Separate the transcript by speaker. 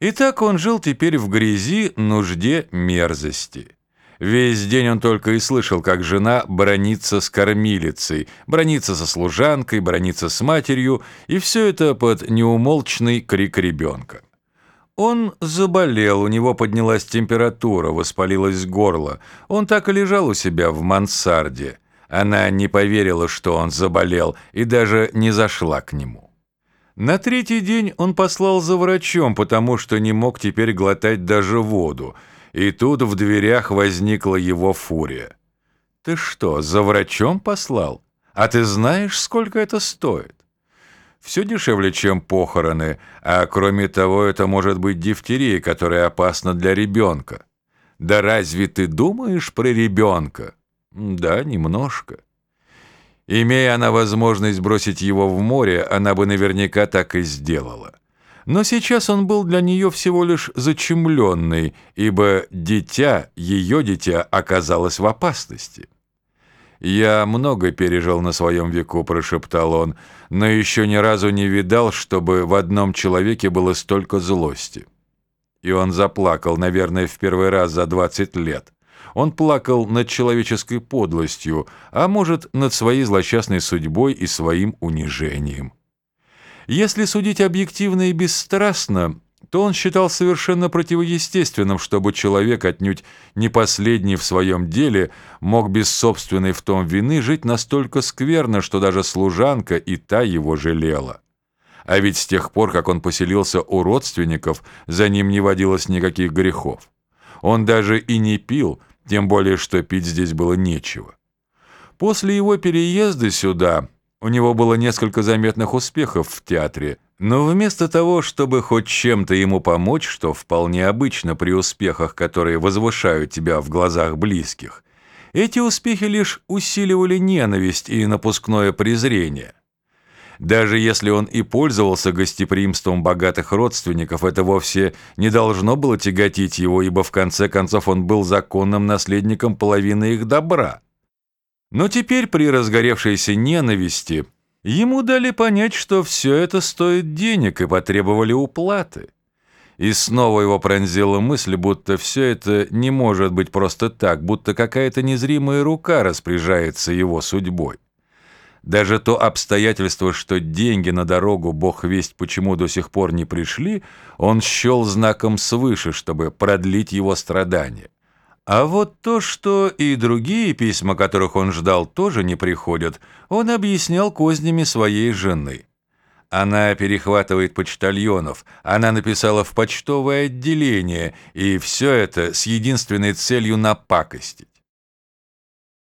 Speaker 1: И так он жил теперь в грязи, нужде, мерзости. Весь день он только и слышал, как жена бронится с кормилицей, бронится со служанкой, бронится с матерью, и все это под неумолчный крик ребенка. Он заболел, у него поднялась температура, воспалилось горло. Он так и лежал у себя в мансарде. Она не поверила, что он заболел, и даже не зашла к нему. На третий день он послал за врачом, потому что не мог теперь глотать даже воду, и тут в дверях возникла его фурия. «Ты что, за врачом послал? А ты знаешь, сколько это стоит?» «Все дешевле, чем похороны, а кроме того, это может быть дифтерия, которая опасна для ребенка». «Да разве ты думаешь про ребенка?» «Да, немножко». Имея она возможность бросить его в море, она бы наверняка так и сделала. Но сейчас он был для нее всего лишь зачумленный, ибо дитя, ее дитя, оказалось в опасности. «Я много пережил на своем веку», — прошептал он, «но еще ни разу не видал, чтобы в одном человеке было столько злости». И он заплакал, наверное, в первый раз за двадцать лет. Он плакал над человеческой подлостью, а может, над своей злосчастной судьбой и своим унижением. Если судить объективно и бесстрастно, то он считал совершенно противоестественным, чтобы человек, отнюдь не последний в своем деле, мог без собственной в том вины жить настолько скверно, что даже служанка и та его жалела. А ведь с тех пор, как он поселился у родственников, за ним не водилось никаких грехов. Он даже и не пил, тем более, что пить здесь было нечего. После его переезда сюда у него было несколько заметных успехов в театре, но вместо того, чтобы хоть чем-то ему помочь, что вполне обычно при успехах, которые возвышают тебя в глазах близких, эти успехи лишь усиливали ненависть и напускное презрение. Даже если он и пользовался гостеприимством богатых родственников, это вовсе не должно было тяготить его, ибо в конце концов он был законным наследником половины их добра. Но теперь при разгоревшейся ненависти ему дали понять, что все это стоит денег и потребовали уплаты. И снова его пронзила мысль, будто все это не может быть просто так, будто какая-то незримая рука распоряжается его судьбой. Даже то обстоятельство, что деньги на дорогу, бог весть почему до сих пор не пришли, он счел знаком свыше, чтобы продлить его страдания. А вот то, что и другие письма, которых он ждал, тоже не приходят, он объяснял кознями своей жены. Она перехватывает почтальонов, она написала в почтовое отделение, и все это с единственной целью напакостить.